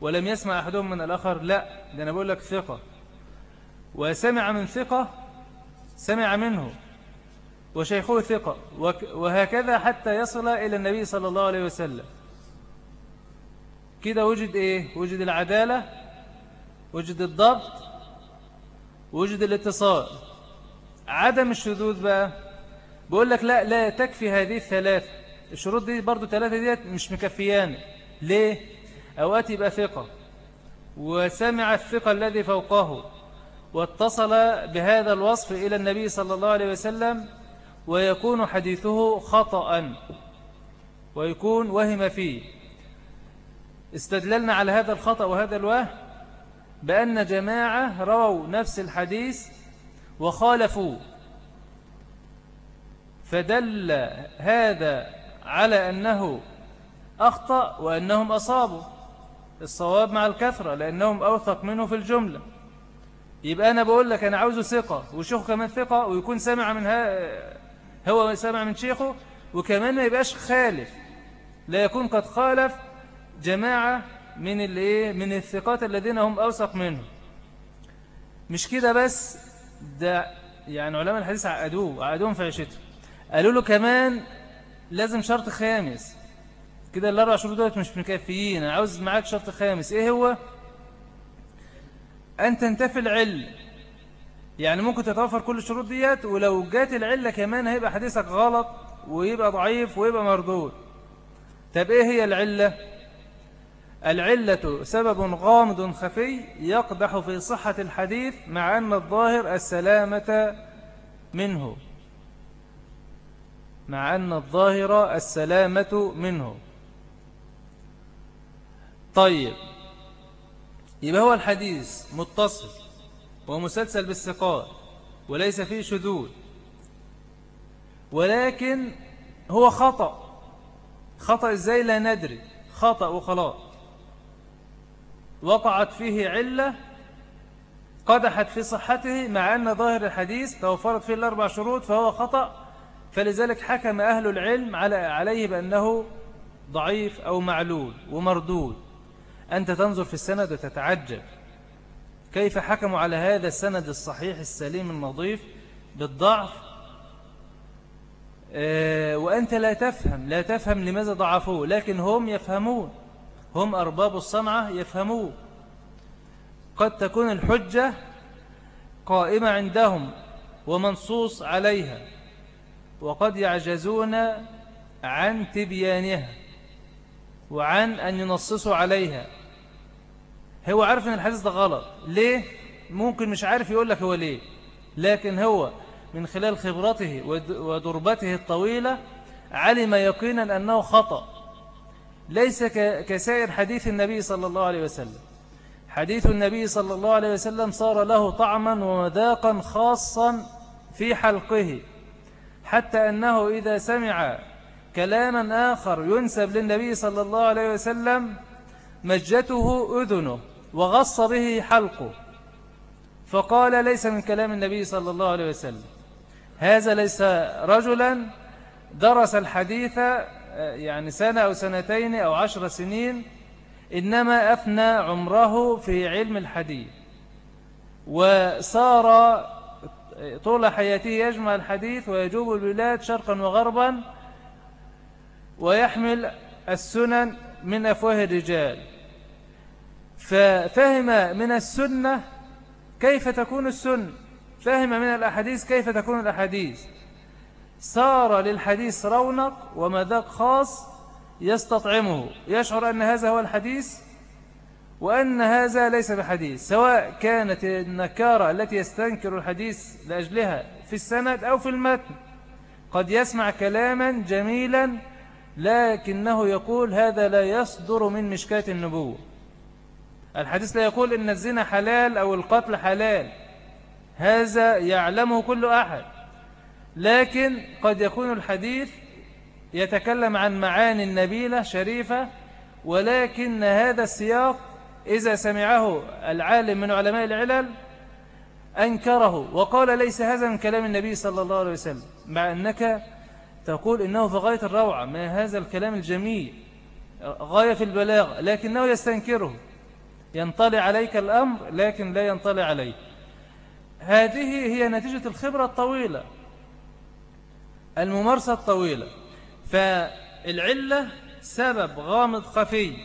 ولم يسمع أحدهم من الآخر لا ده أنا بقول لك ثقة. وسمع من ثقة سمع منه. وشيخه ثقة. وهكذا حتى يصل إلى النبي صلى الله عليه وسلم. كده وجد إيه؟ وجد العدالة وجد الضبط وجد الاتصال. عدم الشذوذ بقى. بقول لك لا لا تكفي هذه الثلاثة الشروط دي برضو ثلاثة ديت مش مكفيان. ليه؟ أوقات يبقى ثقة وسمع الثقة الذي فوقه واتصل بهذا الوصف إلى النبي صلى الله عليه وسلم ويكون حديثه خطأ ويكون وهم فيه. استدللنا على هذا الخطأ وهذا الوهم بأن جماعة رووا نفس الحديث وخالفوه. فدل هذا على أنه أخطأ وأنهم أصابوا. الصواب مع الكثرة لأنهم أوثق منه في الجملة. يبقى أنا بقول لك أنا عاوزه ثقة وشيخه كمان ثقة ويكون سامع من هو سامع من شيخه وكمان ما يبقاش خالف. لا يكون قد خالف جماعة من الإيه؟ من الثقات الذين هم أوثق منه. مش كده بس؟ ده يعني علماء الحديث عقدوه عقدوهم في عيشته قالوا له كمان لازم شرط خامس. كده الأربع شروط دولت مش مكفيين. أنا عاوز معاك شرط خامس. إيه هو؟ أن تنتفي العلم يعني ممكن تتوفر كل الشروط ديت ولو جات العلة كمان هيبقى حديثك غلط ويبقى ضعيف ويبقى مردود. طب إيه هي العلة؟ العلة سبب غامض خفي يقدح في صحة الحديث مع أن الظاهر السلامة منه. مع أن الظاهر السلامة منه. طيب. يبقى هو الحديث متصل ومسلسل بالثقات وليس فيه شذوذ. ولكن هو خطأ. خطأ إزاي؟ لا ندري. خطأ وخلاص. وقعت فيه علة قدحت في صحته مع أن ظاهر الحديث توفرت فيه الأربع شروط فهو خطأ. فلذلك حكم أهل العلم عليه بأنه ضعيف أو معلول ومردود. أنت تنظر في السند وتتعجب. كيف حكموا على هذا السند الصحيح السليم النظيف بالضعف؟ آه، وأنت لا تفهم لا تفهم لماذا ضعفوه لكن هم يفهمون. هم أرباب الصنعة يفهمون قد تكون الحجة قائمة عندهم ومنصوص عليها وقد يعجزون عن تبيانها. وعن أن ينصصوا عليها. هو عارف أن الحديث ده غلط. ليه؟ ممكن مش عارف يقول لك هو ليه. لكن هو من خلال خبرته ودربته الطويلة علم يقينا أنه خطأ. ليس كسائر حديث النبي صلى الله عليه وسلم. حديث النبي صلى الله عليه وسلم صار له طعما ومذاقا خاصا في حلقه. حتى أنه إذا سمع كلاما آخر ينسب للنبي صلى الله عليه وسلم مجته أذنه وغص به حلقه. فقال ليس من كلام النبي صلى الله عليه وسلم. هذا ليس رجلا درس الحديث يعني سنة أو سنتين أو عشر سنين إنما أفنى عمره في علم الحديث. وصار طول حياته يجمع الحديث ويجوب البلاد شرقا وغربا ويحمل السنن من أفواه الرجال. ففهم من السنة كيف تكون السنة فهم من الأحاديث كيف تكون الأحاديث. صار للحديث رونق ومذاق خاص يستطعمه. يشعر أن هذا هو الحديث وأن هذا ليس بحديث. سواء كانت النكارة التي يستنكر الحديث لأجلها في السند أو في المتن قد يسمع كلاما جميلا لكنه يقول هذا لا يصدر من مشكاة النبوة. الحديث لا يقول إن الزنا حلال أو القتل حلال. هذا يعلمه كل أحد. لكن قد يكون الحديث يتكلم عن معاني النبيلة شريفة ولكن هذا السياق إذا سمعه العالم من علماء العلل أنكره وقال ليس هذا من كلام النبي صلى الله عليه وسلم مع أنك تقول إنه في غاية الروعة ما هذا الكلام الجميل. غاية في البلاغ لكنه يستنكره. ينطلع عليك الأمر لكن لا ينطلع عليك هذه هي نتيجة الخبرة الطويلة الممارسة الطويلة. فالعلة سبب غامض خفي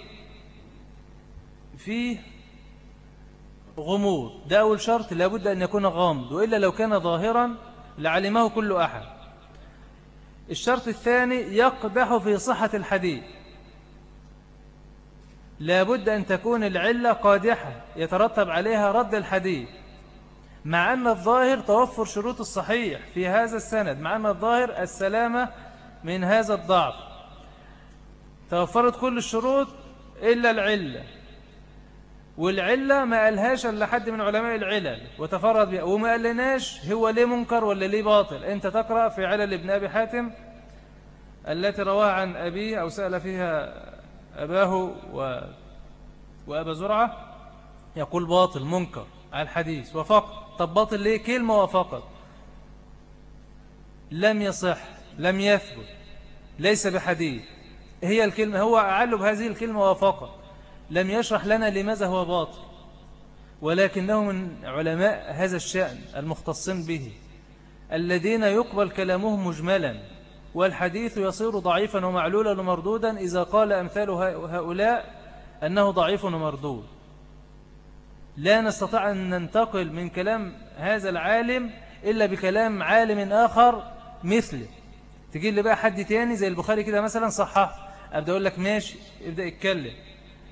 فيه غموض. ده أول شرط لابد أن يكون غامض وإلا لو كان ظاهرا لعلمه كل أحد. الشرط الثاني يقدح في صحة الحديث. لابد أن تكون العلة قادحة يترتب عليها رد الحديث مع أن الظاهر توفر شروط الصحيح في هذا السند مع أن الظاهر السلامة من هذا الضعف. توفرت كل الشروط إلا العلة. والعلة ما قالهاش إلا حد من علماء العلل وتفرد بها وما قالناش هو ليه منكر ولا ليه باطل. أنت تقرأ في علل ابن أبي حاتم التي رواها عن أبيه أو سأل فيها أباه و... وأبا زرعة يقول باطل منكر على الحديث. وفقط. طب باطل ليه؟ كلمة وفقط. لم يصح لم يثبت ليس بحديث. هي الكلمة هو أعلم بهذه الكلمة وفقط. لم يشرح لنا لماذا هو باطل ولكنه من علماء هذا الشأن المختصين به الذين يقبل كلامهم مجملا والحديث يصير ضعيفا ومعلولا ومردودا إذا قال أمثال هؤلاء أنه ضعيف ومردود. لا نستطيع أن ننتقل من كلام هذا العالم إلا بكلام عالم آخر مثله. تجي لي بقى حد تاني زي البخاري كده مثلا صحح أبدأ أقول لك ماشي ابدأ اتكلم.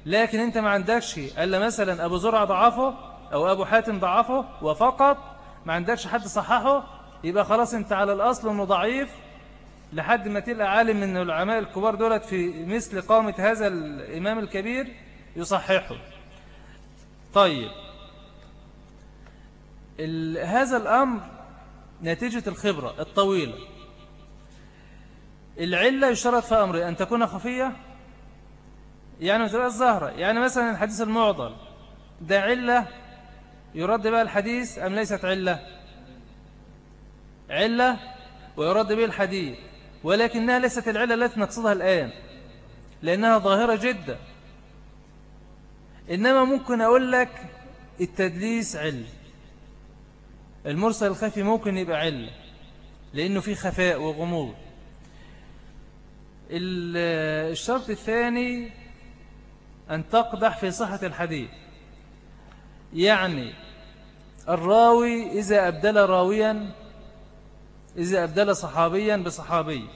لكن أنت ما عندكش ألا مثلا أبو زرع ضعفه أو أبو حاتم ضعفه وفقط ما عندكش حد صححه يبقى خلاص أنت على الأصل أنه ضعيف لحد ما تلقى عالم من العلماء الكبار دولت في مثل قامة هذا الإمام الكبير يصححه. طيب. هذا الأمر نتيجة الخبرة الطويلة. العلة يشترط في أمر أن تكون خفية؟ يعني ما تبقى الزهرة يعني مثلا الحديث المعضل ده علة؟ يرد بها الحديث أم ليست علة؟ علة ويرد به الحديث ولكنها ليست العلة التي نقصدها الآن لأنها ظاهرة جدا. إنما ممكن أقول لك التدليس عل المرسل الخفي ممكن يبقى عل لأنه فيه خفاء وغموض. الشرط الثاني أن تقدح في صحة الحديث. يعني الراوي إذا أبدل راويا إذا أبدل صحابيا بصحابي.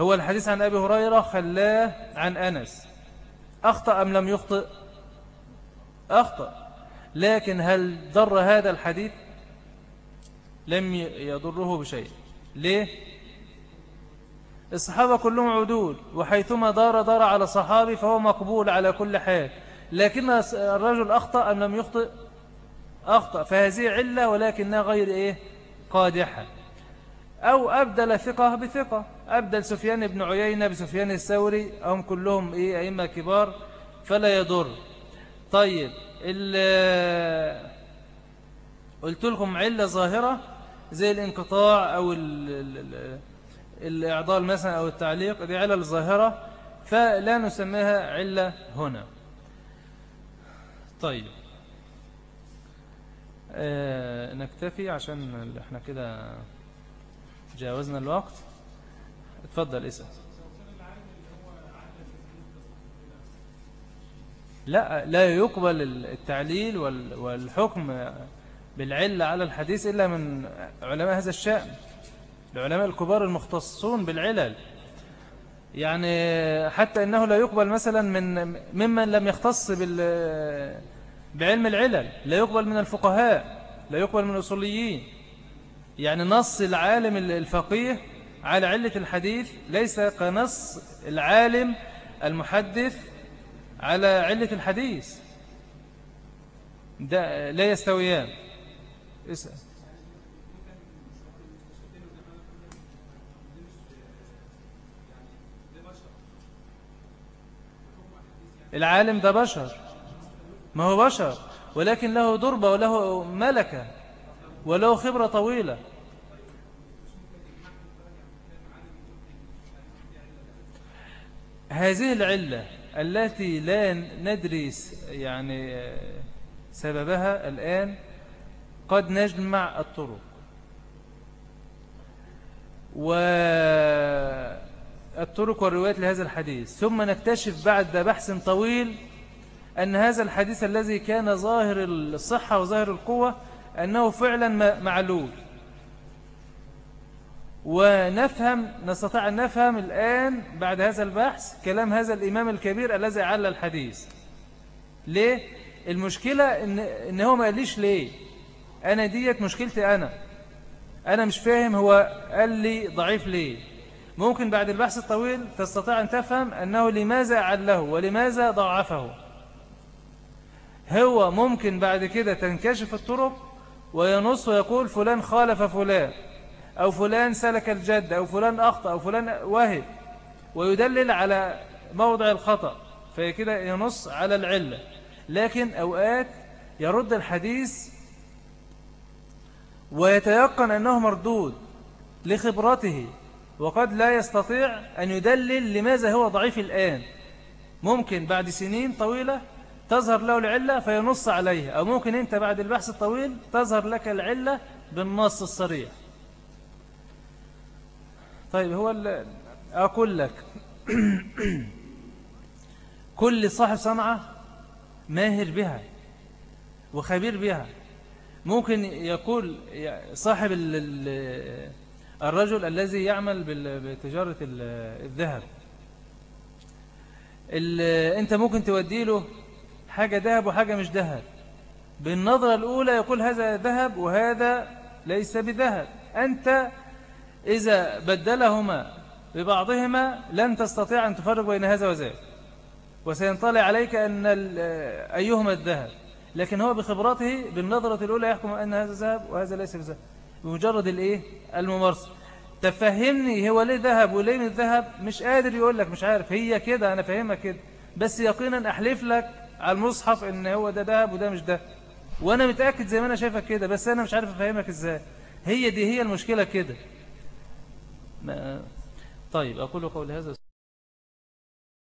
هو الحديث عن أبي هريرة خلاه عن أنس. أخطأ أم لم يخطئ؟ أخطأ. لكن هل ضر هذا الحديث؟ لم يضره بشيء. ليه؟ الصحابة كلهم عدول وحيثما دار دار على صحابي فهو مقبول على كل حال. لكن الرجل أخطأ أم لم يخطئ؟ أخطأ. فهذه علة ولكنها غير إيه؟ قادحة. أو أبدل ثقة بثقة. أبدل سفيان بن عيينة بسفيان الثوري هم كلهم إيه؟ أئمة كبار فلا يضر. طيب قلت لكم علة ظاهرة زي الانقطاع أو الإعضال مثلا أو التعليق دي علة ظاهرة فلا نسميها علة هنا. طيب. آه نكتفي عشان إحنا كده جاوزنا الوقت. اتفضل اسأل. لا لا يقبل التعليل والحكم بالعلة على الحديث إلا من علماء هذا الشأن. العلماء الكبار المختصون بالعلل. يعني حتى إنه لا يقبل مثلا من ممن لم يختص بعلم العلل. لا يقبل من الفقهاء لا يقبل من الأصوليين. يعني نص العالم الفقيه على علة الحديث ليس كنص العالم المحدث على علة الحديث. ده لا يستويان. اسأل. العالم ده بشر. ما هو بشر. ولكن له ضربة وله ملكة وله خبرة طويلة. هذه العلة التي لا ندري يعني سببها الآن قد نجمع الطرق. والطرق والروايات لهذا الحديث. ثم نكتشف بعد بحث طويل أن هذا الحديث الذي كان ظاهر الصحة وظاهر القوة أنه فعلا معلول. ونفهم نستطيع أن نفهم الآن بعد هذا البحث كلام هذا الإمام الكبير الذي عل الحديث. ليه؟ المشكلة إن, إن هو ما قاليش ليه. أنا ديت مشكلتي أنا. أنا مش فاهم هو قال لي ضعيف ليه. ممكن بعد البحث الطويل تستطيع أن تفهم أنه لماذا عله ولماذا ضعفه. هو ممكن بعد كده تنكشف الطرق وينص ويقول فلان خالف فلان أو فلان سلك الجد أو فلان أخطأ أو فلان وهب ويدلل على موضع الخطأ فهي كده ينص على العلة. لكن أوقات يرد الحديث ويتيقن أنه مردود لخبرته. وقد لا يستطيع أن يدلل لماذا هو ضعيف الآن. ممكن بعد سنين طويلة تظهر له العلة فينص عليها أو ممكن أنت بعد البحث الطويل تظهر لك العلة بالنص الصريح. طيب هو أقول لك. كل صاحب صنعة ماهر بها وخبير بها. ممكن يقول صاحب الرجل الذي يعمل بتجارة الذهب. انت ممكن تودي له حاجة ذهب وحاجة مش ذهب. بالنظرة الأولى يقول هذا ذهب وهذا ليس بذهب. أنت إذا بدلهما ببعضهما لن تستطيع أن تفرق بين هذا وذاك. وسينطلع عليك أن أيهما الذهب. لكن هو بخبرته بالنظرة الأولى يحكم أن هذا ذهب وهذا ليس بذهب. بمجرد الإيه؟ الممارسة. تفهمني هو ليه ذهب وليه من الذهب مش قادر يقول لك مش عارف. هي كده أنا فاهمها كده. بس يقينا أحلف لك على المصحف إن هو ده ذهب وده مش ده وأنا متأكد زي ما أنا شايفك كده بس أنا مش عارف أفهمك إزاي. هي دي هي المشكلة كده. طيب أقول قول هذا